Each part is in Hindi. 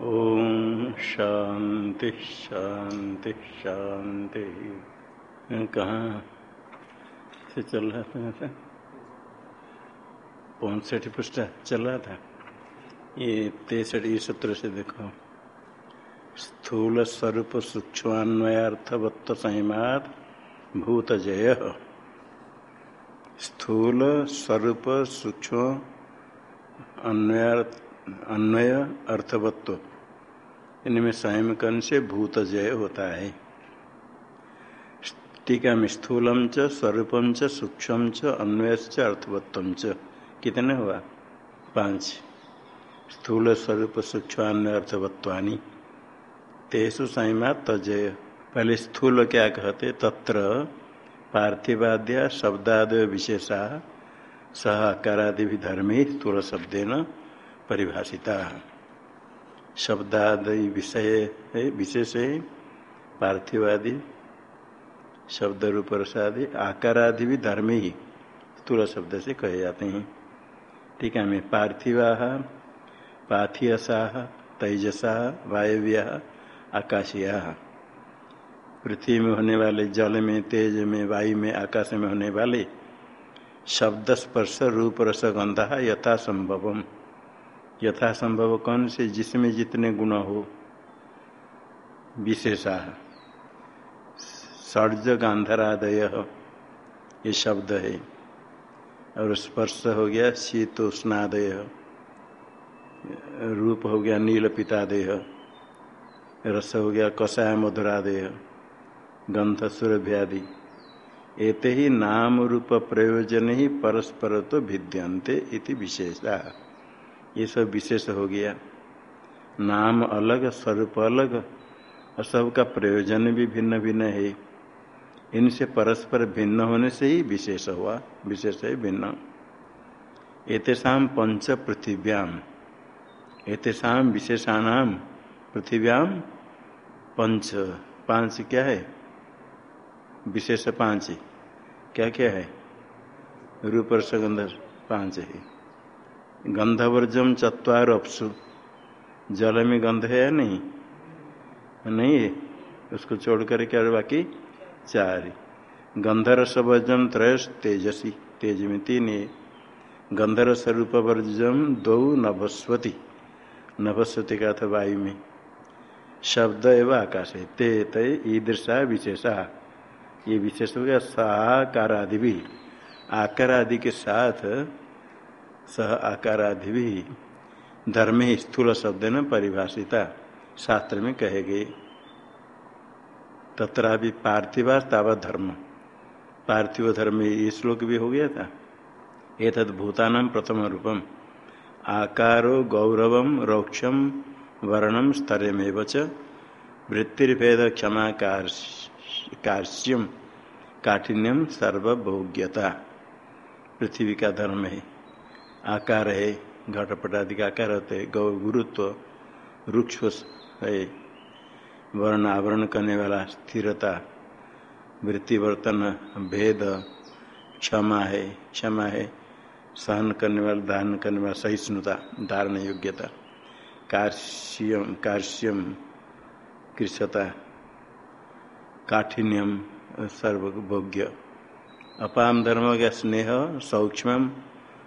ओम शांति शांति शांति। कहाँ से चल रहा था पौसठ पृष्ठ चल रहा था? ये तेसठ, ये सूत्र से देखो। स्थूल स्वरूप सूक्ष्मान्वयार्थवत्व संयमात भूत जय स्थूल स्वरूप सूक्ष्म अन्वयार्थ अन्वय, अर्थवत्व। इनमें संयम करने से भूत जय होता है। टीका में स्थूलम च, स्वरूपम च, सूक्ष्म च, अन्वय अर्थवत्व च। कितने हुआ? पाँच। स्थूल स्वरूप, सूक्ष्म अर्थवत्वानी। तेसु संयमा तजय। पहले स्थूल क्या कहते? तत्र, पार्थिवाद्या शब्दादय विशेषा, सह आकारादि धर्मी स्थूल शब्देन परिभाषिता। शब्दादि विषय विशेष पार्थिवादि शब्द रूप रसादि आकारादि भी धर्म ही स्थूल शब्द से कहे जाते हैं। ठीक है, मैं पार्थिवा, पाथियसा, तेजसा, वायव्या, आकाशिया। पृथ्वी में होने वाले, जल में, तेज में, वायु में, आकाश में होने वाले शब्द स्पर्श रूप रस गंधा यथा संभवम यथा संभव कौन से जिसमें जितने गुण हो? विशेषा। सर्ज गांधरादय ये शब्द है। और स्पर्श हो गया, शीतोष्णादय रूप हो गया नील पितादय रस हो गया कषाय मधुरादय गंध सुरभ्यादि एते ही नाम रूप प्रयोजन ही परस्पर तो भिद्यंते इति विशेषा। ये सब विशेष हो गया। नाम अलग, स्वरूप अलग, और सबका प्रयोजन भी भिन्न भिन्न है। इनसे परस्पर भिन्न होने से ही विशेष हुआ, विशेष है, भिन्न। एतेषाम पंच पृथिव्याम एतेषाम विशेषाणाम पृथिव्याम पंच। पाँच क्या है? विशेष पाँच। क्या क्या है? रूप और रसगंध पाँच है। गंधवर्जम चतवार अपसु जल में गंध है या नहीं? नहीं है। उसको छोड़ कर क्या बाकी? चार। गंधरस वर्जम त्रयस तेजसी। तेज में तीन है। गंधरस रूप वर्जम दो नभस्वती। नभस्वती का था वायु में। शब्द एवं आकाश है। ते, तय, ईदृशा, विशेषा। ये विशेष हो गया साकार आदि भी। आकार आदि के साथ सह आकारादि भी धर्म स्थूल शब्द न परिभाषिता। शास्त्र में कहे गए तथा भी पार्थिवा तावत धर्म। पार्थिव धर्म ये श्लोक भी हो गया था। एक भूतान प्रथम रूपम। आकारो गौरवम रौक्षम वर्णम स्तरमेव वृत्तिर्भेद क्षमा कार्श्यम काठिन्यम सर्वभोग्यता। पृथ्वी का धर्म है। आकार है, घटपट आदि का आकार होते गौ गुरुत्व रुक्ष है, वर्ण आवरण करने वाला स्थिरता, वृत्ति वृत्तिवर्तन भेद, क्षमा है क्षमा है, सहन करने वाला धारण करने वाला, सहिष्णुता, धारण योग्यता, कार्श्यम कार्श्यम, कृषता, काठिन्यम, सर्वभोग्य, अपाम धर्म का स्नेह सौक्ष्म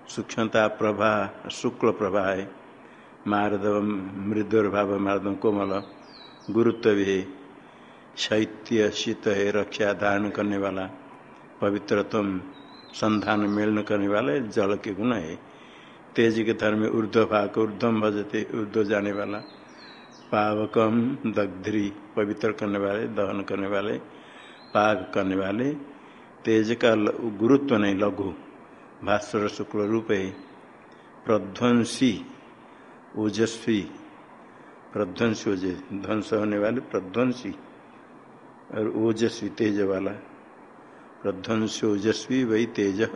सूक्ष्मता प्रभा शुक्ल प्रभा है। मारदव मृदुर्भाव मारदव कोमल गुरुत्व भी शैत्य शीत है रक्षा धारण करने वाला पवित्रतम संधान मेलन करने वाले जल के गुण है। तेज के धर्म में ऊर्ध्व भाग ऊर्धम भजते ऊर्ध्व जाने वाला पावकम दग्ध्री पवित्र करने वाले दहन करने वाले पाक करने वाले तेज का गुरुत्व नहीं लघु। भास्वर शुक्ल रूप है प्रध्वंसी ओजस्वी प्रध्वंसी ओज ध्वंस होने वाले प्रध्वंसी और ओजस्वी तेज वाला। प्रध्वंस ओजस्वी वही तेज।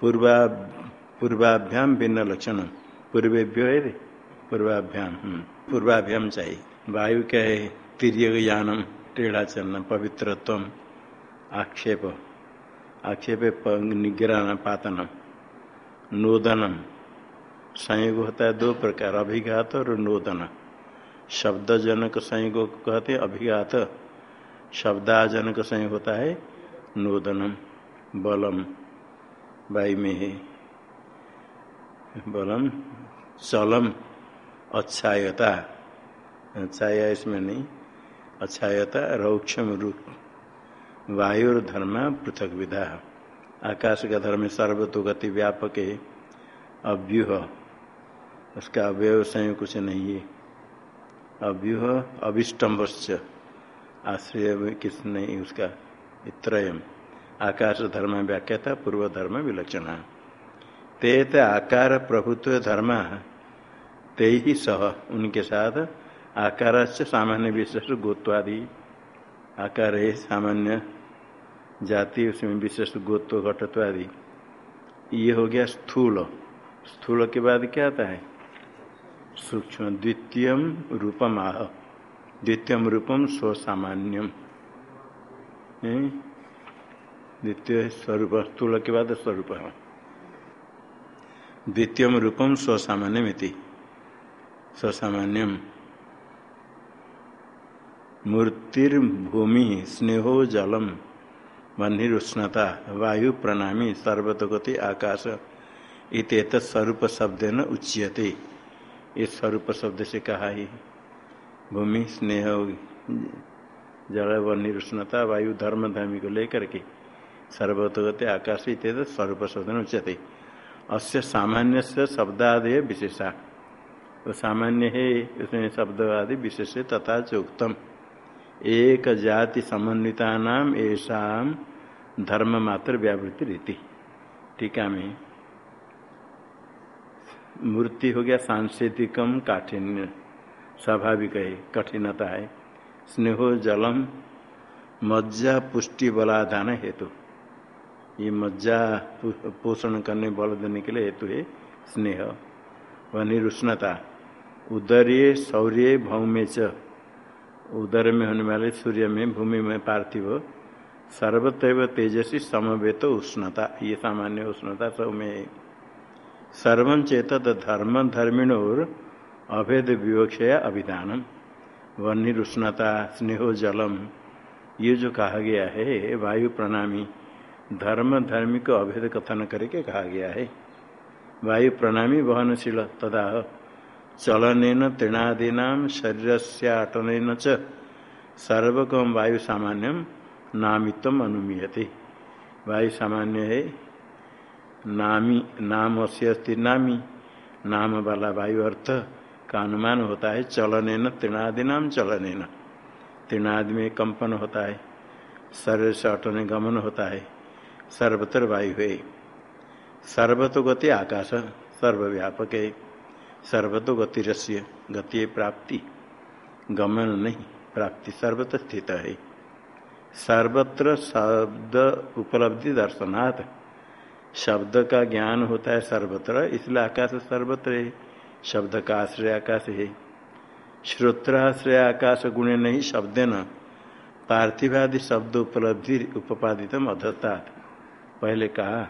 पूर्वा पूर्वाभ्याम भिन्न लक्षण। पूर्वेभ्यो है पूर्वाभ्याम हम्म, पूर्वाभ्याम चाहिए। वायु क्या है? तिरक यानम टेढ़ा चलना पवित्रत्व आक्षेप। आक्षेप निग्रहण पातनम नोदनम। संयोग होता है दो प्रकार, अभिघात और नोदन। शब्दजनक संयोग कहते हैं अभिघात। शब्दाजनक संयोग होता है नोदनम, बलम वायु में है बलम, चलम, अच्छायता। छाया इसमें नहीं, अच्छायता, रौक्षम रूप। वायु धर्म पृथक विधा। आकाश का धर्म सर्वतो गति व्यापक है अव्यूह। उसका अवयव संयोग कुछ नहीं है। अव्यूह अभिष्टम्भश्च आश्रय किस नहीं उसका? त्रयम आकाश धर्म व्याख्याता पूर्व धर्म विलक्षण। ते आकार प्रभुत्व धर्म। ते ही सह। उनके साथ आकार से सामान्य विशेष गोत्वादि आकार है सामान्य जाति उसमें विशेष गोत्व घटत्व आदि। ये हो गया स्थूल। स्थूल के बाद क्या आता है? सूक्ष्म द्वितीय रूपम आह। द्वितीय रूपम स्वसामान्यम। द्वितीय स्वरूप, स्थूल के बाद स्वरूप। द्वितीय रूपम स्वसामान्यम। मूर्तिर्भूमि, स्नेहो, जलम। बन्हीरुष्णता वायु प्रणामी, सर्वतोगति आकाश इत स्वरूप शब्द न उच्यते। इस स्वरूप शब्द से कहा ही, भूमि, स्नेह, जल बन्हीरुष्णता वायु, धर्म धर्मी को लेकर के सर्वतोगति आकाश इत स्वरूप शब्द न उच्यते। अस्य सामान्य से शब्दादय विशेषा। वो सामान्य है, उसमें शब्द आदि विशेष तथा चोक्तम एक जाति समन्विता नाम ऐसा धर्म मात्र व्यावृत्ति रीति टीका में मूर्ति हो गया सांस्कृतिकम काठिन्य स्वाभाविक है कठिनता है। स्नेहो, जलम, मज्जा, पुष्टि बलाधान हेतु। ये मज्जा पोषण करने, बल देने के लिए हेतु है स्नेह। व निरुष्णता उदर्य शौर्य, भौम्य च। उदर में होने वाले सूर्य में, भूमि में पार्थिव सर्वतैव तेजसी, समवेत उष्णता, ये सामान्य उष्णता सब में सर्व चेत धर्म धर्मिणोर अभेद विवक्षया अभिधानम। वनिरुष्णता स्नेहो जलम, ये जो कहा गया है वायु प्रणामी, धर्म धर्मी को अभेद कथन करके कहा गया है। वायु प्रणामी वहनशील तदा चलन तृणादीना शरीर से अटन च वायु सामान्यम नामित्व अनुमीयते। वायु सामान्य है, नामी नाम से अस्ति नामी नाम वाला वायु अर्थ का अनुमान होता है चलन तृणादि नाम चलन तृणादि में कंपन होता है शरीर से अटने गमन होता है, सर्वत्र वायु है। सर्वतो गति आकाश, सर्वव्यापक है। सर्वतो गतिरस्य गति प्राप्ति। गमन नहीं, प्राप्ति सर्वत्र स्थित है। सर्वत्र शब्द उपलब्धि दर्शनाथ शब्द का ज्ञान होता है सर्वत्र, इसलिए आकाश सर्वत्र है। शब्द का आश्रय आकाश है। श्रोत्राश्रय आकाश गुण नहीं, शब्द न। पार्थिवादि शब्द उपलब्धि उपादित अधता पहले कहा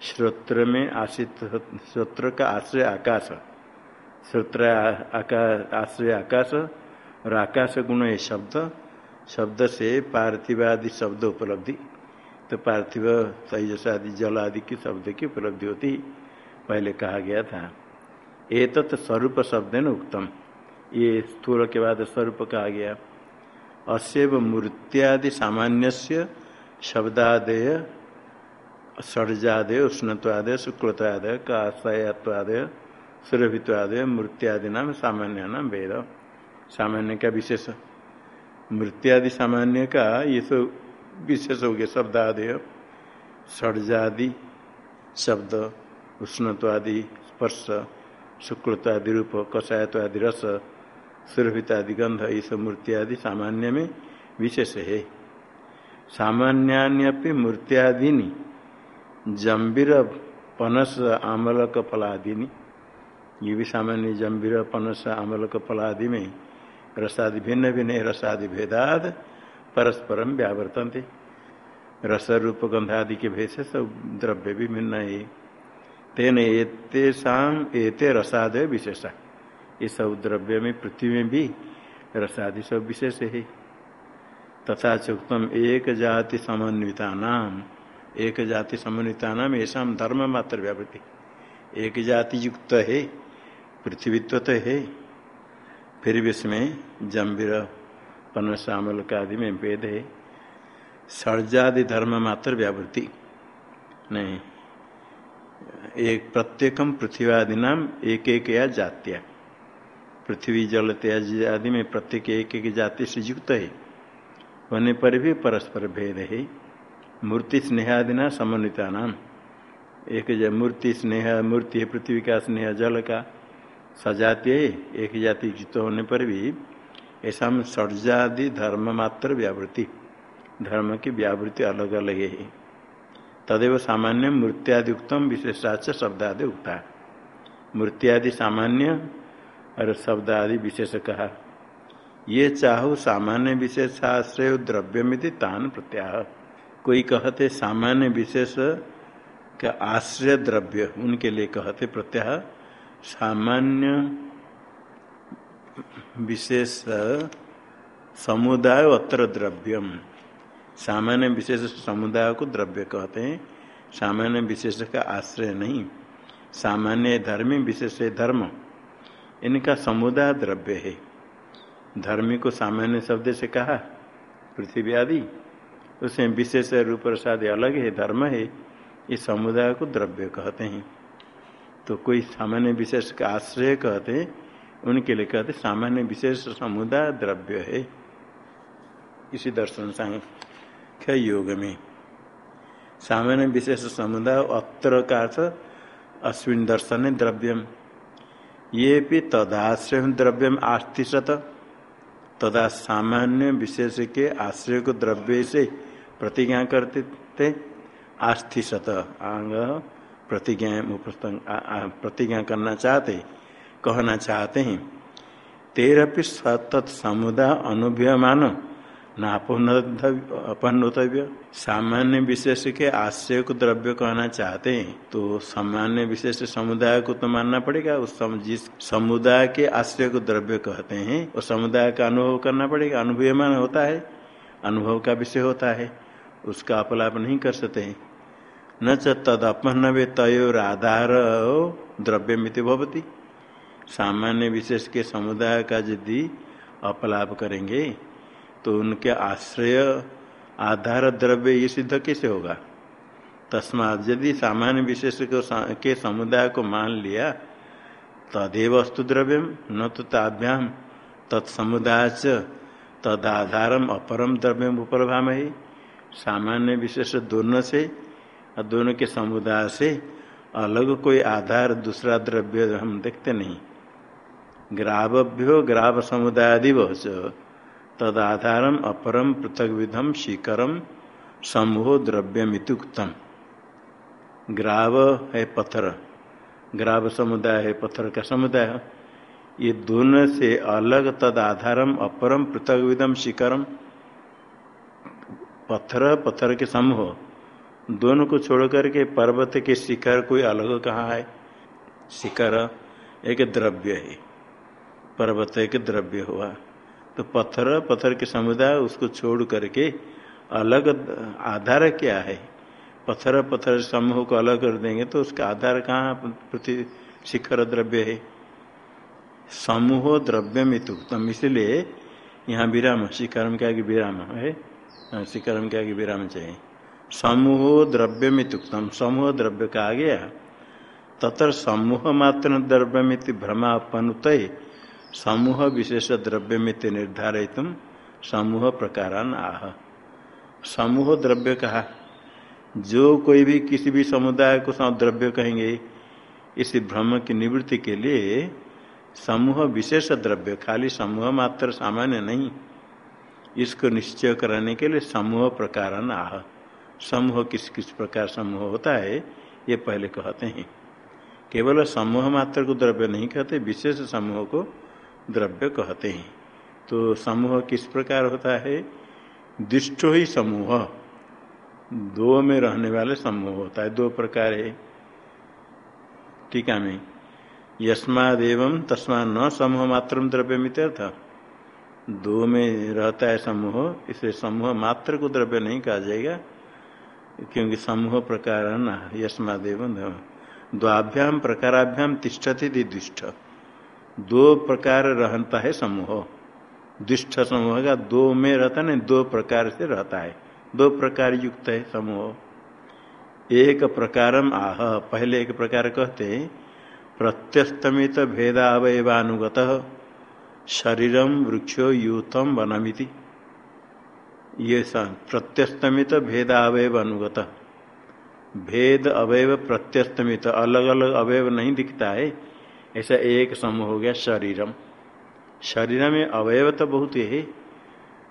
श्रोत्र में आश्रित श्रोत्र का आश्रय आकाश श्रोत्र आश्रय आकाश और आकाश गुण है शब्द शब्द से पार्थिवादि शब्द उपलब्धि। तो पार्थिव तेजस आदि जल आदि की शब्द की उपलब्धि होती, पहले कहा गया था। ये एतत् स्वरूप शब्द न उत्तम ये स्थूल के बाद स्वरूप कहा गया। अशैव मूर्त्यादि सामान्य शब्दादय षडजादय उष्णत्वादय शुक्लत्वादय काशयत्वादय सुरभित्वादय मूर्त्यादि नाम सामान्य नाम वेद। सामान्य का विशेष? मृत्यादि सामान्य का ये तो विशेष हो गया शब्दादय षडजादि शब्द, उष्णत्वादि स्पर्श, शुक्लत्वादि रूप कषायत्वादि रस सुरभितादि गंध, ये सब मूर्त्यादि सामान्य में विशेष है। सामान्यान्यपि मूर्त्यादि जम्बीर पनस आमलक फलादि ये भी सामान्य जम्बीर पनस आमलक फलादि में रसादि भिन्न भिन्न रसादि भेदाद परस्परम व्यावर्तनते। रस रूप गंधादि के भेद से सब द्रव्य भी भिन्न है। तेन एतेषाम एते रसादय विशेषा। ये सब द्रव्य में पृथ्वी में भी रसादि सब विशेष है। तथा चुक्तम एक जाति समन्विता नाम एक जाति समन्विता नाम ऐसा धर्म मात्र व्यावृत्ति एक जाति युक्त है पृथ्वीत्व तो है, फिर भी इसमें जम्बीर पन श्यामल का आदि में भेद है। सर्जादि धर्म मात्र व्यावृत्ति नहीं, एक प्रत्येकम पृथ्वीआदि नाम एक एक या जात्या। पृथ्वी जल त्याज आदि में प्रत्येक एक एक जाति से युक्त है। होने पर भी परस्पर भेद है। मूर्ति स्नेहादिना समन्विता नाम। एक मूर्ति स्नेह, मूर्ति है पृथ्वी का स्नेह, जल का। सजातीय एक जाति युक्त होने पर भी ऐसा सर्जादि धर्म मात्र व्यावृत्ति। धर्म की व्यावृत्ति अलग अलग है। तदेव सामान्य मूर्त्यादि उत्तम विशेषाच शब्दादि उगता मूर्त्यादि सामान्य और शब्दादि विशेष कहा। ये चाहो सामान्य विशेषाश्रय द्रव्य में तान प्रत्याह। कोई कहते सामान्य विशेष का आश्रय द्रव्य, उनके लिए कहते प्रत्याह सामान्य विशेष समुदाय अत्र द्रव्यम। सामान्य विशेष समुदाय को द्रव्य कहते हैं। सामान्य विशेष का आश्रय नहीं। सामान्य धर्मी विशेष धर्म। इनका समुदाय द्रव्य है। धर्मी को सामान्य शब्द से कहा, पृथ्वी आदि। उसमें विशेष रूप प्रसाद अलग है, धर्म है इस समुदाय को द्रव्य कहते हैं। तो कोई सामान्य विशेष का आश्रय कहते हैं, उनके लिए कहते सामान्य विशेष समुदाय द्रव्य है। इसी दर्शन सांख्य योग में। सामान्य विशेष समुदाय अत्र का अश्विन दर्शन द्रव्यम। ये भी तदाश्रय द्रव्यम आस्थिशत तदा सामान्य विशेष के आश्रय को द्रव्य से प्रतिज्ञा करते थे। आस्थिशत आंग प्रतिज्ञा प्रतिज्ञा करना चाहते कहना चाहते हैं। तेरपि सतत समुदाय अनुभवमान अपनोतव्य सामान्य विशेष के आश्रय को द्रव्य कहना चाहते हैं। तो सामान्य विशेष समुदाय को तो मानना पड़ेगा उस सम, जिस समुदाय के आश्रय को द्रव्य कहते हैं वो समुदाय का अनुभव करना पड़ेगा। अनुभवमान होता है अनुभव का विषय होता है। उसका अपलाप नहीं कर सकते हैं। न च तदपन्नवे तयोर आधार द्रव्य मिति भवती। सामान्य विशेष के समुदाय का यदि अपलाप करेंगे तो उनके आश्रय आधार द्रव्य ये सिद्ध कैसे होगा? तस्मात यदि सामान्य विशेष को के समुदाय को मान लिया, तदेव अस्तु द्रव्यम न तो ताभ्याम तत्समुदाय तदाधारम अपरम द्रव्यम उपरभाम ही सामान्य विशेष दोनों से, और दोनों के समुदाय से अलग कोई आधार दूसरा द्रव्य हम देखते नहीं। ग्राव्यो ग्राव समुदायादिव तद आधारम अपरम पृथक विधम शिखरम समूह द्रव्यमितुक्तम ग्राव है पत्थर। ग्राव समुदाय है पत्थर का समुदाय। ये दोनों से अलग तद आधारम अपरम पृथक विधम शिखरम पत्थर पत्थर के समूह दोनों को छोड़ करके पर्वत के शिखर, कोई अलग कहाँ है? शिखर एक द्रव्य है। पर्वत एक द्रव्य हुआ। तो पत्थर पत्थर के समुदाय, उसको छोड़ करके अलग आधार क्या है? पत्थर पत्थर समूह को अलग कर देंगे तो उसका आधार कहाँ प्रति शिखर द्रव्य है? समूह द्रव्य मितुक्तम इसलिए यहाँ विराम, शिखर में क्या विराम है? हाँ, शिखरम क्या विराम चाहिए समूह द्रव्य मितुक्तम समूह द्रव्य का आ गया तथा समूह मात्र द्रव्य मित भ्रमापनुत समूह विशेष द्रव्य मित निर्धारित समूह प्रकारान आह। समूह द्रव्य कहा? जो कोई भी किसी भी समुदाय को द्रव्य कहेंगे इस भ्रम की निवृत्ति के लिए समूह विशेष द्रव्य खाली समूह मात्र सामान्य नहीं। इसको निश्चय कराने के लिए समूह प्रकार आह। समूह किस किस प्रकार समूह होता है, ये पहले कहते हैं। केवल समूह मात्र को द्रव्य नहीं कहते, विशेष समूह को द्रव्य कहते हैं। तो समूह किस प्रकार होता है? दुष्टो ही समूह। दो में रहने वाले समूह होता है, दो प्रकार है। टीका में। यस्मादेव तस्मा न समूह मात्र द्रव्य मित्यर्थ दो में रहता है समूह इसलिए समूह मात्र को द्रव्य नहीं कहा जाएगा, क्योंकि समूह प्रकार न यस्मादेव द्वाभ्याम प्रकाराभ्याम तिष्ठति दिष्ट दो प्रकार रहता है समूह। दुष्ट समूह का दो में रहता नहीं, दो प्रकार से रहता है। दो प्रकार युक्त है समूह। एक प्रकारम आह, पहले एक प्रकार कहते प्रत्यस्तमित भेदावयवानुगत। शरीरम वृक्षो यूथम वनमिति। ये प्रत्यस्तमित भेदावयव अनुगत। भेद अवयव प्रत्यस्तमित अलग अलग अवयव नहीं दिखता है। ऐसा एक समूह हो गया शरीरम। शरीर में अवयव तो बहुत है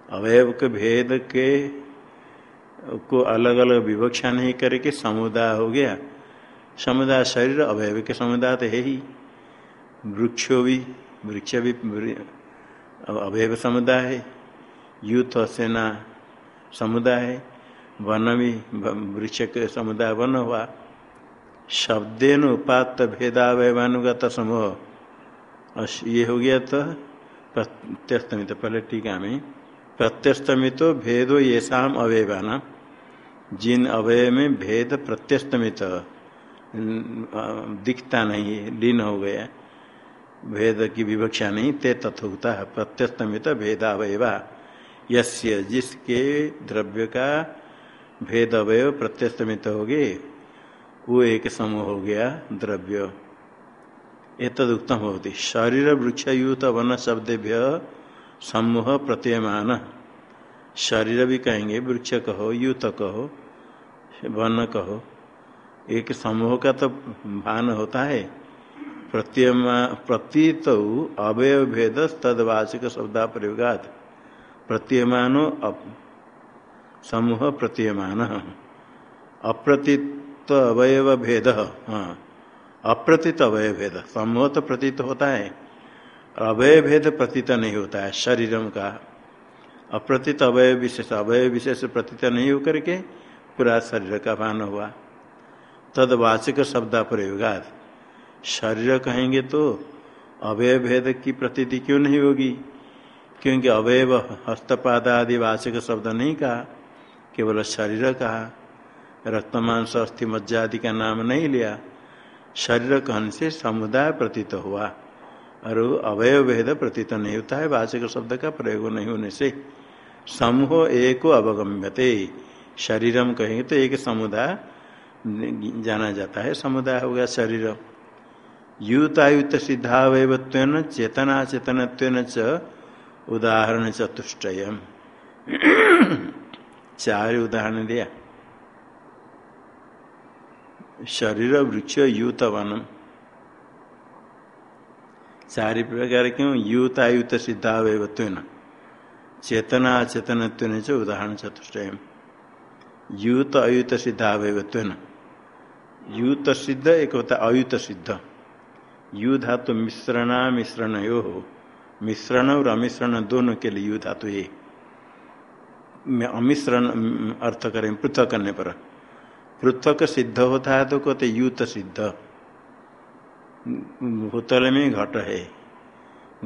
अवयव के भेद के को अलग अलग विवक्षा नहीं करके समुदाय हो गया। समुदाय शरीर अवयव के समुदाय तो है ही। वृक्षो भी वृक्ष भी अवयव समुदाय है यूथ सेना समुदाय है वन भी वृक्ष के समुदाय वन हुआ। शब्देन उपात भेदावयवानुगत समूह। ये हो गया तो प्रत्यस्तमित, पहले टीका में प्रत्यस्तमित भेदो ये शाम अवयवाना जिन अवय में भेद प्रत्यस्तमित दिखता नहीं, लीन हो गया। भेद की विवक्षा नहीं, ते तथोक्ता प्रत्यस्तमित भेदावयवा। यस्य जिसके द्रव्य का भेद अवय प्रत्यस्तमित हो गए वो एक समूह हो गया द्रव्य। एतद उत्तम होती शरीर वृक्षयूत वन शब्देभ्य समूह प्रत्ययमान। शरीर भी कहेंगे, वृक्ष कहो, यूत कहो, वन कहो। एक समूह का तो भान होता है। प्रतीत अवय भेद तदवाचक शब्दा प्रयोगात प्रतीयमानो समूह प्रतीयमान अप्रतीत अवयव भेद हाँ अप्रतीत अवय भेद समूह तो प्रतीत होता है अवय भेद प्रतीत नहीं होता है शरीरम का। अप्रतीत अवय विशेष अवय विशेष प्रतीत नहीं होकर के पूरा शरीर का भान हुआ। तद तदवाचक शब्द प्रयोगात शरीर कहेंगे तो अवय भेद की प्रतीति क्यों नहीं होगी? क्योंकि अवयव हस्तपाद आदि वाचक शब्द नहीं कहा, केवल शरीर कहा। रक्तमांस अस्थि, मज्जा आदि का नाम नहीं लिया। शरीर कहन से समुदाय प्रतीत हुआ। और अवय भेद प्रतीत नहीं होता है, वाचक शब्द का प्रयोग नहीं होने से। समूह एक अवगम्यते। शरीरम कहेंगे तो एक समुदाय जाना जाता है, समुदाय हो गया शरीर युतायुत सिद्धावयत्व चेतना चेतन च उदाहरण चतुष्टय चार उदाहरण दिया। शरीर, वृक्ष, यूत, वनम। चारि प्रकार क्यों? यूत आयुत सिद्धावयत्व चेतना चेतन उदाहरण चतुष्टय यूत, अयुत सिद्धावयत्व यूत सिद्ध, एक होता अयुत सिद्ध। यु धातु मिश्रणा मिश्रण यो हो मिश्रण और अमिश्रण दोनों के लिए यु। धातु ये अमिश्रण अर्थ करें, पृथक करने पर। पृथक सिद्ध होता है तो कहते युत सिद्ध। भूतल में घट है।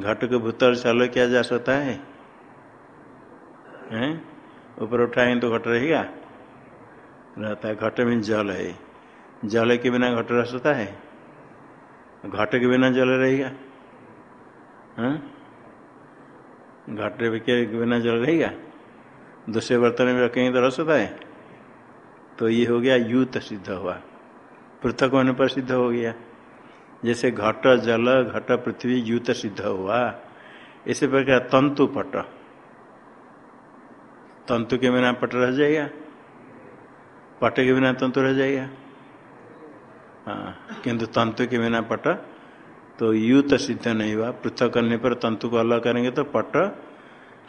घट को भूतल चालू किया जा सकता है? हैं? ऊपर उठाएँगे तो घट रहेगा? रहता है, घट में जल है। जल के बिना घट रह सकता है? घट के बिना जल रहेगा घट के बिना जल रहेगा दूसरे बर्तन में रखेंगे तो रह सकता है तो ये हो गया यूत सिद्ध हुआ। पृथक होने पर सिद्ध हो गया। जैसे घट जल, घट पृथ्वी यूत सिद्ध हुआ। इसी प्रकार तंतु पट। तंतु के बिना पट रह जाएगा। पट के बिना तंतु रह जाएगा। हाँ किंतु तंतु के बिना पट तो यूत सिद्ध नहीं हुआ। पृथक करने पर तंतु को अलग करेंगे तो पट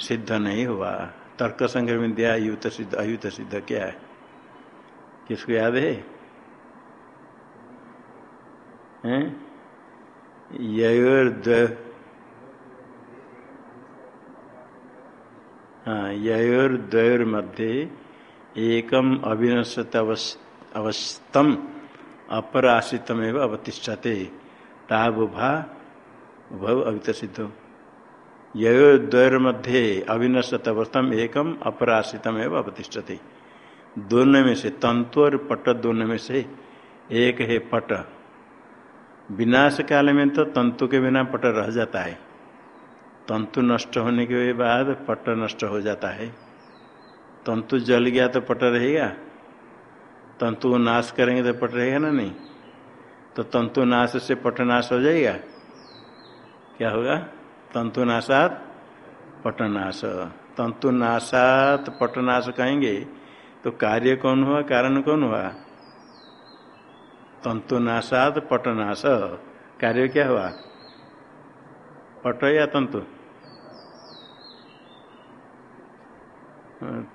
सिद्ध नहीं हुआ। तर्क संग्रह में दिया यूत सिद्ध, अयुत सिद्ध क्या है? किसको याद है? हैं? हाँ ययोर्द्वयोर मध्य एकम अविनशत अवस्थम अपर आश्रितम एवं अवतिष्ठते। ताब भा भव अवित सिद्ध मध्य अविनशत अवस्थम एकम एवं अवतिष्ठते। दोनों में से तंतु और पट दोनों में से एक है पट। विनाश काल में तो तंतु के बिना पट रह जाता है। तंतु नष्ट होने के बाद पट नष्ट हो जाता है। तंतु जल गया तो पट रहेगा। तंतु नाश करेंगे तो पट रहेगा ना नहीं? तो तंतु नाश से पट नाश हो जाएगा। क्या होगा? तंतु नाशात पटनाश तंतु नाशात पटनाश कहेंगे तो कार्य कौन हुआ? कारण कौन हुआ? तंतु नाशात पटनाश कार्य क्या हुआ? पट या तंतु?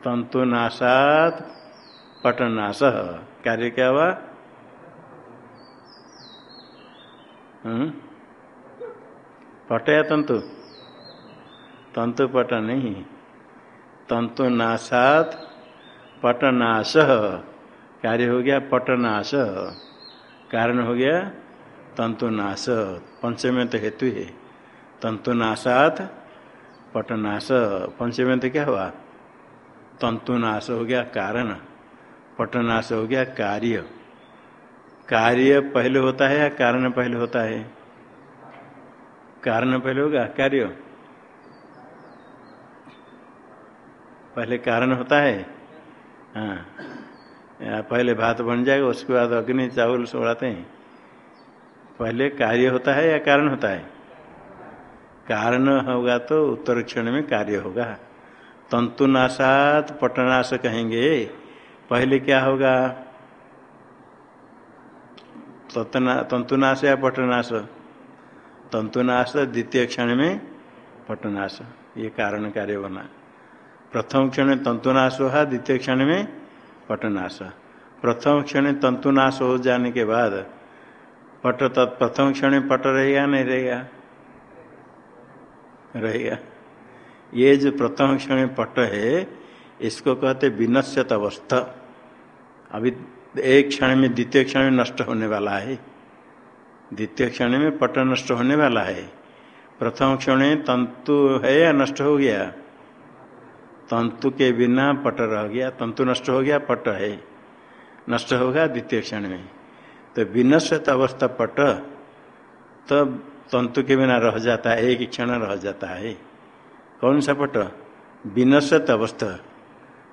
तंतु नाशात पटनाश कार्य क्या हुआ? हम्म? पट या तंतु? तंतु पट नहीं। तंतु नाशात पटनाश कार्य हो गया पटनाश कारण हो गया तंतुनाश पंचम तो हेतु है। तंतुनाशात पटनाश पंचम तो क्या हुआ? तंतुनाश हो गया कारण। पटनाश हो गया, कार्य। कार्य पहले होता है या कारण पहले होता है? कारण पहले होगा, कार्य। पहले कारण होता है? हाँ। पहले भात बन जाएगा, उसके बाद अग्नि, चावल सोड़ाते हैं। पहले कार्य होता है या कारण होता है? कारण होगा तो उत्तर क्षण में कार्य होगा। तंतुनाशात पटनाश कहेंगे। पहले क्या होगा? तंतुनाश या पटनाश तंतुनाश द्वितीय क्षण में पटनाश ये कारण कार्य बना प्रथम क्षण तंतुनाश हुआ द्वितीय क्षण में पटनाश प्रथम क्षण तंतुनाश हो जाने के बाद पट तत् प्रथम क्षण पट रहेगा, नहीं रहेगा? रहेगा। ये जो प्रथम क्षण पट है, इसको कहते विनश्यत अवस्था। अभी एक क्षण में द्वितीय क्षण में नष्ट होने वाला है। द्वितीय क्षण में पट नष्ट होने वाला है। प्रथम क्षण तंतु है या नष्ट हो गया? तंतु के बिना पट रह गया। तंतु नष्ट हो गया, पट है। नष्ट होगा द्वितीय क्षण में। तो विनश्यत अवस्था पट, तब तंतु के बिना रह जाता है, एक क्षण रह जाता है। कौन सा पट? विनश्यत अवस्था।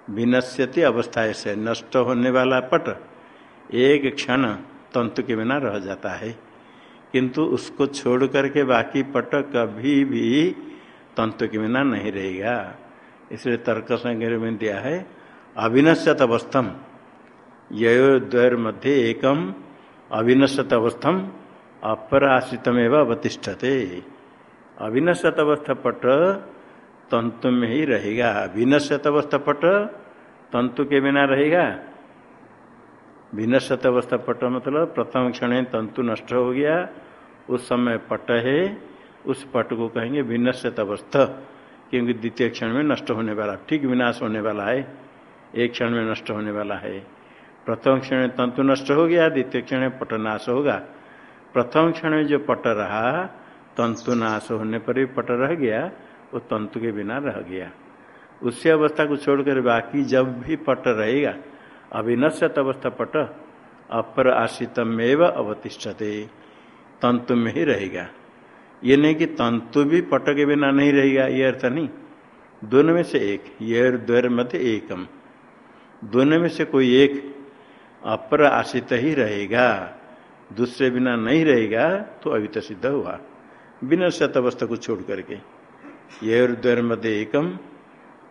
विनश्यति अवस्था ऐसे नष्ट होने वाला पट एक क्षण तंतु के बिना रह जाता है। किंतु उसको छोड़ करके बाकी पट कभी भी तंतु के बिना नहीं रहेगा। इसलिए तर्क संग्रह में दिया है, अविनश्यत अवस्थम योर मध्य एकम अविनश्यत अवस्थम अपराश्रितम एवं अवतिष्ठते। अविनश्यत अवस्था पट तंतु में ही रहेगा। विनश्यत अवस्था पट तंतु के बिना रहेगा। विनश्यत अवस्था पट मतलब प्रथम क्षण तंतु नष्ट हो गया, उस समय पट है, उस पट को कहेंगे विनश्यत अवस्था क्योंकि द्वितीय क्षण में नष्ट होने वाला, ठीक विनाश होने वाला है, एक क्षण में नष्ट होने वाला है। प्रथम क्षण तंतु नष्ट हो गया, द्वितीय क्षण में पट नाश होगा। प्रथम क्षण में जो पट रहा, तंतु नाश होने पर भी पट रह गया वो तंतु के बिना रह गया। उसी अवस्था को छोड़कर बाकी जब भी पट रहेगा, अविनश्यत अवस्था पट अपर आश्रितम एवं अवतिष्ठते, तंतु में ही रहेगा। ये नहीं कि तंतु भी पट के बिना नहीं रहेगा, ये अर्थ नहीं। दोनों में से एक, ये द्वैर मध्य एकम। दोनों में से कोई एक अपर आश्रित ही रहेगा। दूसरे बिना नहीं रहेगा तो अवित सिद्ध हुआ। विनश्यत अवस्था को छोड़ करके। ये मध्य एकम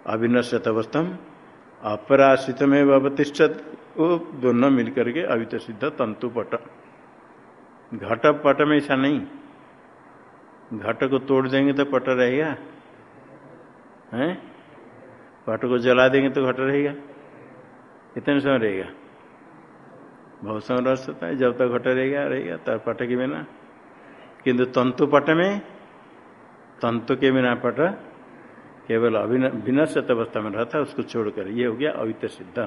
अविनश्यत अवस्थम अपराश्रित में अवतिष्ठत दोनों मिलकर के अवित सिद्ध तंतु पट। घट पट में ऐसा नहीं। घट को तोड़ देंगे तो पट रहेगा। हैं? पट को जला देंगे तो घट रहेगा। कितने समय रहेगा। बहुत समय रह सकता है। जब तक तो घट रहेगा रहेगा, तब पट के बिना। किंतु तंतु पट में तंतु के बिना पट केवल अविनश्यत अवस्था में रहता उसको छोड़कर। ये हो गया अवित सिद्ध।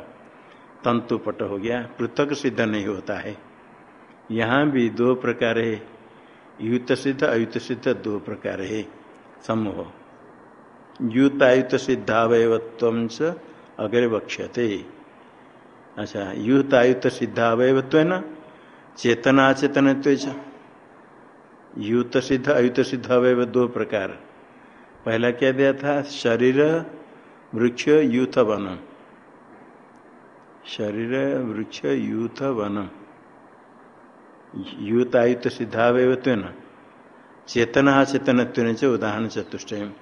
तंतु पट हो गया, पृथक सिद्ध नहीं होता है। यहाँ भी दो प्रकार है। युत सिद्ध, अयुत सिद्ध, दो प्रकार है। समूह युत आयुत सिद्धावयवत्व अग्रे वक्ष्यते अच्छा युत आयुत सिद्धावयवत्व न? चेतना चेतन युत सिद्ध अयुत सिद्ध अवयव दो प्रकार। पहला क्या दिया था? शरीर, वृक्ष यूथ वन। शरीर, वृक्ष यूथ वन। यूत आयुत सिद्धावयत्व चेतना चेतन उदाहरण चतुष्ट।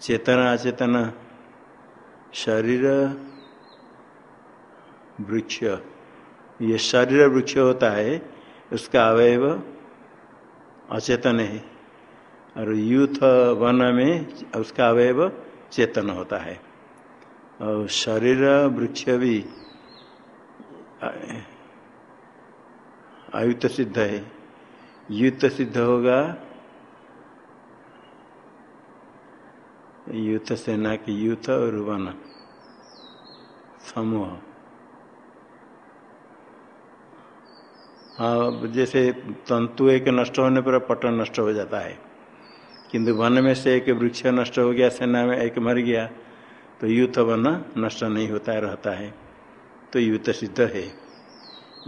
चेतना चेतन शरीर, वृक्ष। ये शरीर, वृक्ष होता है, उसका अवयव अचेतन है। और यूथ वन में उसका अवयव चेतन होता है। और शरीर वृक्ष भी आयुत सिद्ध है। युत सिद्ध होगा। युद्ध सेना की युद्ध और वन, समूह। जैसे तंतु एक नष्ट होने पर पटन नष्ट हो जाता है। किंतु वन में से एक वृक्ष नष्ट हो गया, सेना में एक मर गया तो युद्ध वन नष्ट नहीं होता है रहता है। तो युद्ध सिद्ध है।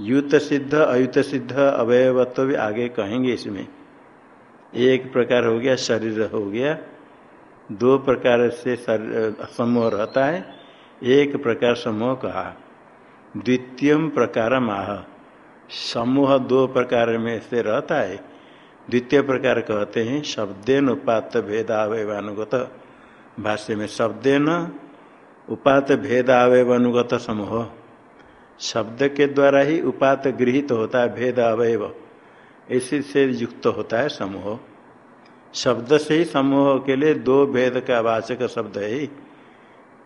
युद्ध सिद्ध अयुत सिद्ध, अवयवत्व भी आगे कहेंगे इसमें। एक प्रकार हो गया, शरीर हो गया। दो प्रकार से समूह रहता है। एक प्रकार समूह कहा। द्वितीय प्रकार माह समूह दो प्रकार में से रहता है। द्वितीय प्रकार कहते हैं शब्देन उपात भेदावयवानुगत भाष्य में शब्देन उपात भेदावयवानुगत समूह। शब्द के द्वारा ही उपात गृहित होता है भेद अवयव इसी से युक्त होता है समूह। शब्द से ही समूह के लिए दो भेद का वाचक शब्द है।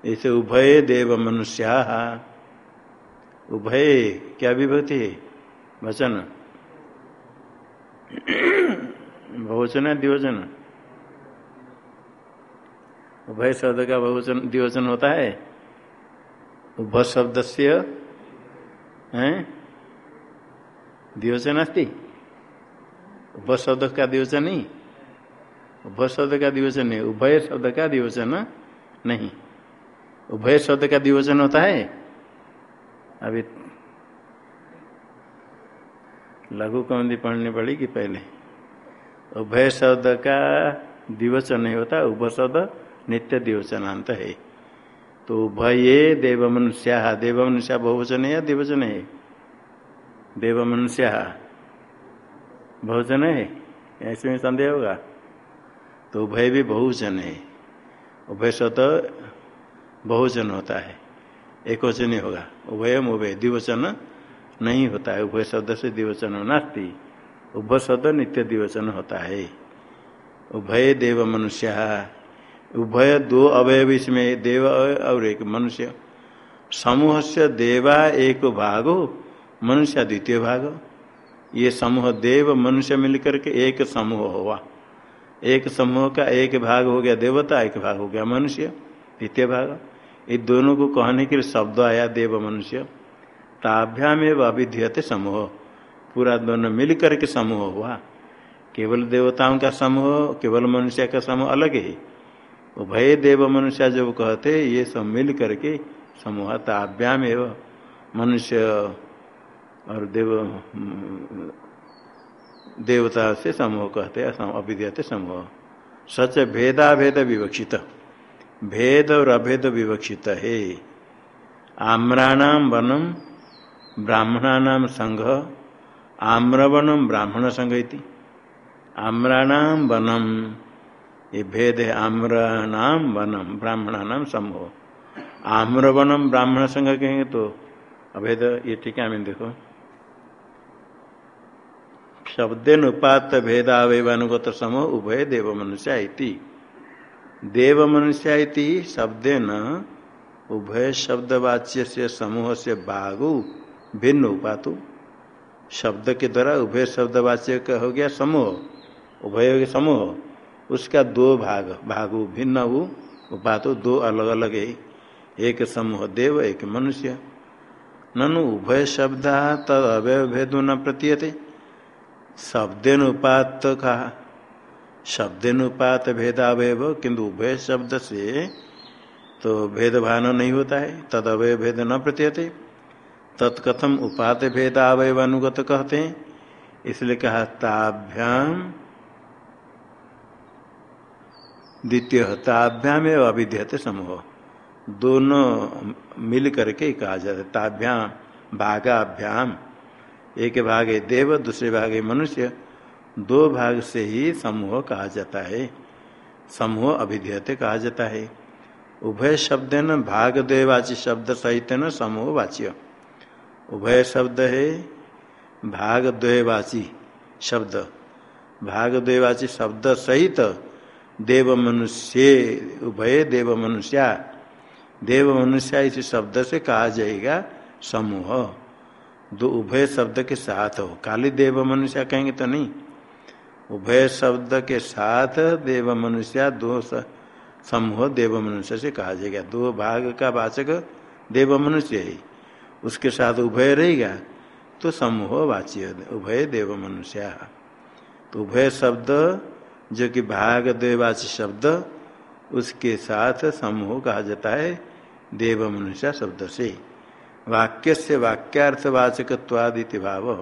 इसे उभय देव मनुष्या। उभय, क्या विभूति है? वचन। बहुवचन है द्विवचन। उभय शब्द का बहुवचन द्विवचन होता है। उभ शब्द से द्विवचन अस्ति। उभ शब्द का द्विवचन नहीं। उभय शब्द का द्विवचन नहीं। उभय शब्द का द्विवचन नहीं। उभय शब्द का द्विवचन होता है। अभी लघु कौंदी पढ़नी पड़ेगी पहले? उभय शब्द का दिवचन नहीं होता, उभय शब्द नित्य दिवचनांत है। तो उभय देव मनुष्या देव मनुष्य बहुवचन है या दिवचन है? देव मनुष्या बहुवचन है? ऐसे में संदेह होगा? तो उभय भी बहुवचन है। उभय शब्द बहुवचन होता है। एक वचन होगा। उभयम उभय, द्विवचन नहीं होता है। उभय शब्द से दिवचन नास्ती। उभय शब्द नित्य दिवचन होता है। उभय देव मनुष्य। उभय दो अवयव इसमें देव और एक मनुष्य। समूह से देवा एक भाग, मनुष्य द्वितीय भाग। ये समूह देव मनुष्य मिलकर के एक समूह हुआ। एक समूह का एक भाग हो गया देवता, एक भाग हो गया मनुष्य, द्वितीय भाग। ये दोनों को कहने के लिए शब्द आया देव मनुष्य। ताभ्याम एवं अभिधीयते समूह। पूरा दोनों मिल करके समूह हुआ। केवल देवताओं का समूह, केवल मनुष्य का समूह अलग है। उभय देव मनुष्य जब कहते ये सब मिल करके समूह ताभ्याम एवं मनुष्य और देव, देवता से समूह कहते अभिधीयते समूह। सच भेदाभेद विवक्षित। भेद और अभेद विवक्षित है। आम्राणाम वनम ब्राह्मणानाम संघ आम्रवनम ब्राह्मण संघ इति। आम्राणाम वनम ये भेद है आम्रनाम वनम ब्राह्मणानाम समूह। आम्रवनम ब्राह्मण संघ कहेंगे तो अभेद, ये टीका में देखो। शब्देन उपात भेदावयवानुगत समूह उभय देव मनुष्य देव मनुष्य शब्देन उभय शब्दवाच्य से समूह से बागु भिन्न उपातु शब्द के द्वारा उभय शब्दवाच्य का हो गया समूह, उभय हो गया समूह। उसका दो भाग, भागु भिन्न उपातु दो अलग अलग है। एक समूह देव, एक मनुष्य। ननु उभय शब्द तद अवय भेदो न प्रतीयते। शब्देन उपात कहा उपात भेदावय किंतु उभय शब्द से तो भेद भान नहीं होता है, तद अवय भेद न प्रत्येते। तत्कथम उपात भेद अवय अनुगत कहते हैं। इसलिए कहा, ताभ्याम द्वितीय, ताभ्याम एवं अभिध्यते समूह। दोनों मिल करके कहा जाता है। ताभ्याम, भागाभ्याम। एक भाग देव, दूसरे भाग मनुष्य। दो भाग से ही समूह कहा जाता है। समूह अभिधेयते कहा जाता है। उभय शब्द न भाग द्वयवाची शब्द सहित न समूह वाच्य। उभय शब्द है, भाग द्वयवाची शब्द। भाग द्वयवाची शब्द सहित देव मनुष्य, उभय देव मनुष्या। देव मनुष्य इस शब्द से कहा जाएगा, समूह। दो उभय शब्द के साथ हो। काली देव मनुष्य कहेंगे तो नहीं। उभय शब्द के साथ देव मनुष्य, दो समूह देव मनुष्य से कहा जाएगा। दो भाग का वाचक देव मनुष्य है। उसके साथ उभय रहेगा तो समूह वाच्य उभय देव मनुष्य। तो उभय शब्द, जो कि भाग देवाची शब्द, उसके साथ समूह कहा जाता है, देव मनुष्य शब्द से। वाक्य से वाक्यार्थवाचकत्वादिति भाव।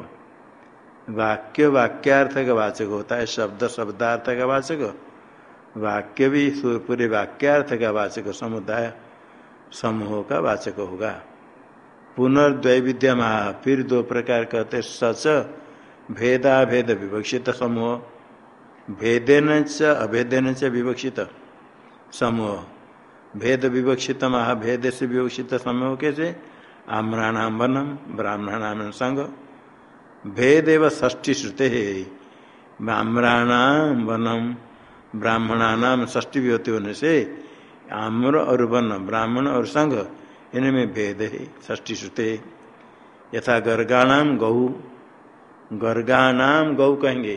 वाक्य वाक्यार्थ का वाचक होता है, शब्द शब्दार्थ का वाचक वाक्य भी पूरे वाक्यार्थ का वाचक समुदाय, समूह का वाचक होगा। पुनर्द्वैविध्य महा फिर दो प्रकार कहते सच भेदा भेद विवक्षित समूह। भेदेन च अभेदेन च विवक्षित समूह। भेद विवक्षित महाभेद से विवक्षित समूह कैसे? आम्राणाम वनम ब्राह्मणानाम संग। भेद एवं ष्टी श्रुते आम्राणाम वनम ब्राह्मणानाम ष्टी भी होते होने से आम्र और वन ब्राह्मण और संघ इनमें भेद है ष्टी श्रुते। यथा गर्गा गर्गाणाम गौ गर्गाणाम गौ कहेंगे।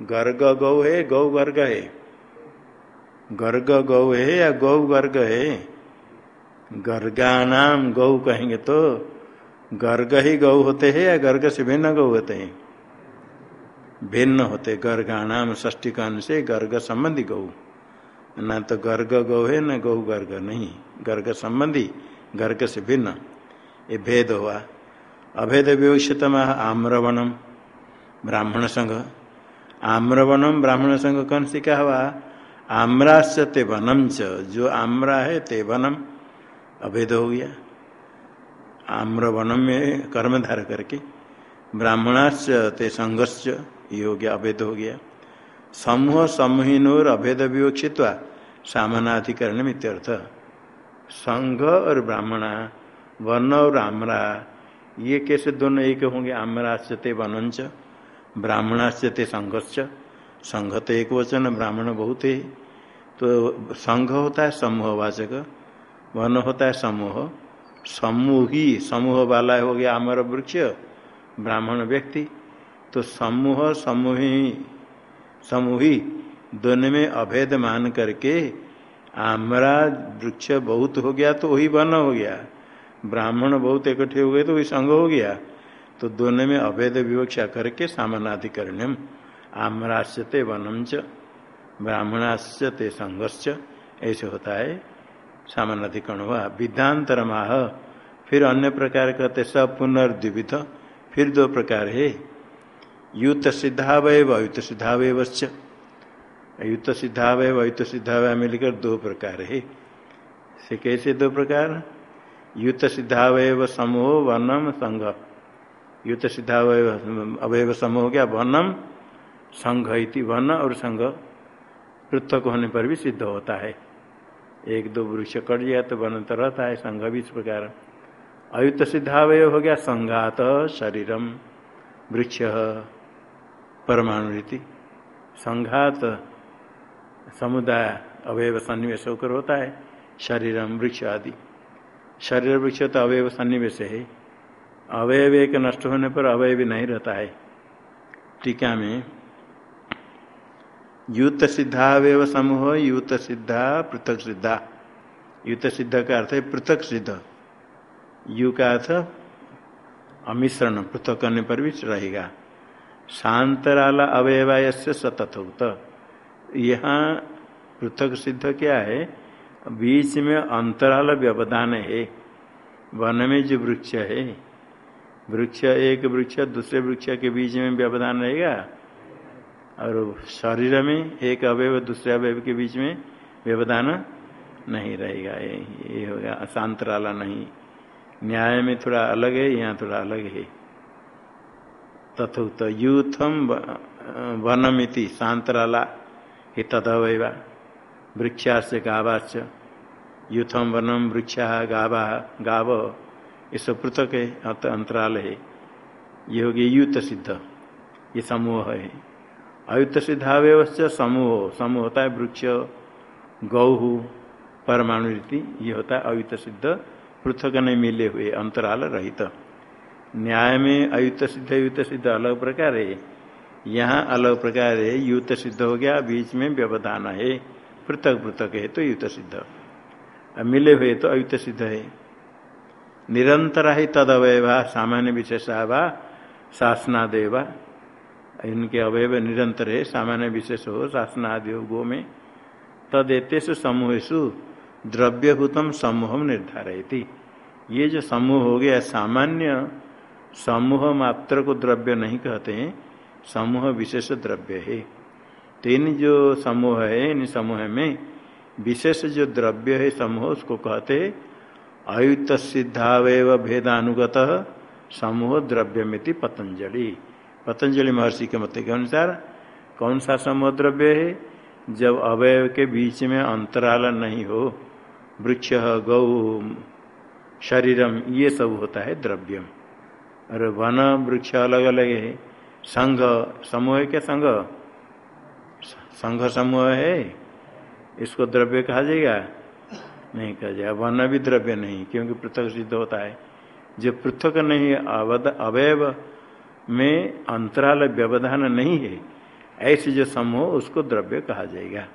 गर्ग गौ है गौ गर्ग है। गर्ग गौ है या गौ गर्ग है? गर्गानाम गौ कहेंगे तो गर्ग ही गौ होते हैं या गर्ग से भिन्न गौ होते हैं? भिन्न होते गर्गानाम ष्टी कान से गर्ग संबंधी गौ न तो गर्ग गौ है, न गौ गर्ग नहीं। गर्ग संबंधी गर्ग से भिन्न। ये भेद हुआ। अभेद विवक्षित आम्रवनम। ब्राह्मण संघ। आम्रवनम ब्राह्मण संघ कौन सी क्या हुआ? आम्राश्च ते वनम च। जो आम्रा है ते वनम। अभेद हो गया। आम्र वनम में कर्म धार करके। ब्राह्मणाश्च ते संघर्ष ये हो गया, अभेद हो गया। समूह समूहीन और अभेद विवक्षित सामनाधिकरण में इत्यर्थ संघ और ब्राह्मणा वन और आमरा, ये कैसे दोनों एक होंगे? आम्राश्चते वनंच ब्राह्मणाश्चते संघर्ष संघ तो एक वचन, ब्राह्मण बहुत है। तो संघ होता है समूहवाचक वन होता है समूह। समूह समूह वाला हो गया अमर वृक्ष, ब्राह्मण व्यक्ति। तो समूह, समूही समूही, दोनों में अभेद मान करके आमरा वृक्ष बहुत हो गया तो वही वन हो गया। ब्राह्मण बहुत इकट्ठे हो गए तो वही संघ हो गया। तो दोनों में अभेद विवक्षा करके सामनाधिकरण आम्राश्यते वनम च ब्राह्मणाश्यते संघर्ष ऐसे होता है सामान्य अधिकरण हुआ। विद्यांतर माह फिर अन्य प्रकार कहते सब पुनर्द्विविध फिर दो प्रकार है। युत सिद्धावय अयुत सिद्धावय युत सिद्धावय अयुत सिद्धावय मिलकर दो प्रकार है। से कैसे दो प्रकार? युत सिद्धावय समूह वनम संघ। युत सिद्धावय अवयव समूह क्या? वनम संघ इति वन और संघ। पृथक होने पर भी सिद्ध होता है। एक, दो वृक्ष कट गया तो वन तो रहता है, संघ भी इस प्रकार। अयुत सिद्धावय हो गया संघात शरीरम, वृक्ष परमाणु रीति संघात समुदाय अवयव सन्निवेश होकर होता है, शरीरम वृक्ष आदि। शरीर वृक्ष तो अवयव सन्निवेश है। अवयव एक नष्ट होने पर अवयव नहीं रहता है। टीका में, युत सिद्धा अवयव समूह, युत सिद्धा पृथक सिद्धा। युत सिद्ध का अर्थ है पृथक सिद्ध। यु का अर्थ अमिश्रण, पृथक करने पर भी रहेगा। शांतराल अवयवाय से सतत यहाँ पृथक सिद्ध क्या है? बीच में अंतराल व्यवधान है। वन में जो वृक्ष है वृक्ष एक वृक्ष दूसरे वृक्ष के बीच में व्यवधान रहेगा? और शरीर में एक अवयव दूसरे अवयव के बीच में व्यवधान नहीं रहेगा। ये, ये होगा अशांतराला नहीं। न्याय में थोड़ा अलग है यहाँ थोड़ा अलग है। तथोक्त यूथम वनमिति शांतराला। ही तदवैवा वृक्षा से गावाच यूथम वनम वृक्षा गावा गाव। ये पृथक है अंतराल है ये हो गया युत सिद्ध ये समूह है। अयुत सिद्धावय समूह। समूह होता है वृक्ष गौहु परमाणु रीति। ये होता है अयुत सिद्ध पृथक नहीं मिले हुए अंतराल रहित। न्याय में अयुत सिद्ध युत सिद्ध अलग प्रकार है। यहाँ अलग प्रकार है, युत सिद्ध हो गया, बीच में व्यवधान है। पृथक पृथक है तो युत सिद्ध। मिले हुए तो अयुत सिद्ध है। निरंतर ही तद अवयवा सामान्य विशेषावा, शासनादेवा। इनके अवयव निरंतर है, सामान्य विशेष हो शासनादि गो में। तदेतेषु समूहेशु द्रव्यभूतम समूह निर्धारित ये जो समूह हो गया, सामान्य समूह मात्र को द्रव्य नहीं कहते हैं समूह विशेष द्रव्य है। तीन जो समूह है, इन समूह में विशेष जो द्रव्य है समूह, उसको कहते अयुत सिद्धावय भेदानुगत समूह द्रव्यमिति पतंजलि। पतंजलि महर्षि के मत के अनुसार कौन सा समूह द्रव्य है? जब अवयव के बीच में अंतराल नहीं हो, वृक्ष, गौ, शरीरम, ये सब होता है द्रव्यम। और वन, वृक्ष अलग अलग है। संघ, समूह है क्या संघ? संघ समूह है? इसको द्रव्य कहा जाएगा? नहीं कहा जाएगा। वन भी द्रव्य नहीं, क्योंकि पृथक सिद्ध होता है। जो पृथक नहीं अवयव में अंतराल व्यवधान नहीं है, ऐसे जो समूह, उसको द्रव्य कहा जाएगा।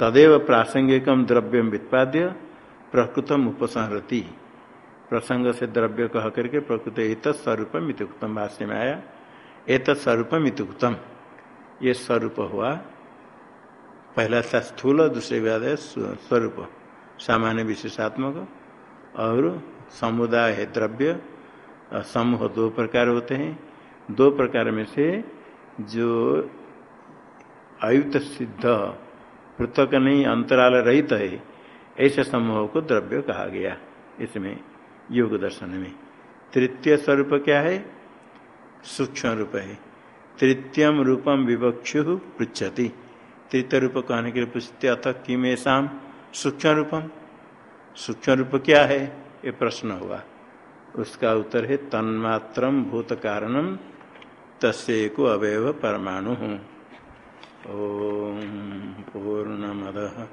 तदेव प्रासंगिकम द्रव्य वित्पाद्य, प्रकृतम उपसंहरती। प्रसंग से द्रव्य कह करके प्रकृत एक स्वरूपम इतुक्तम भाष्य में आया। एक स्वरूपम इतुक्तम ये स्वरूप हुआ, पहला था स्थूल, दूसरे व्याद है स्वरूप, सामान्य विशेषात्मक। और समुदाय है द्रव्य समूह दो प्रकार होते हैं। दो प्रकार में से जो अयुत सिद्ध, पृथक नहीं, अंतराल रहित है, ऐसे समूह को द्रव्य कहा गया। इसमें योग दर्शन में। तृतीय स्वरूप क्या है? सूक्ष्म रूप है। तृतीयम रूपम विवक्षु पृछति तृतीय रूप कहने के लिए पूछते अथ किम ऐसा सूक्ष्म रूपम? सूक्ष्म रूप क्या है? ये प्रश्न हुआ। उसका उत्तर है, तन्मात्र भूत कारणम तस्को अवयव परमाणु। ओम पूर्णमद।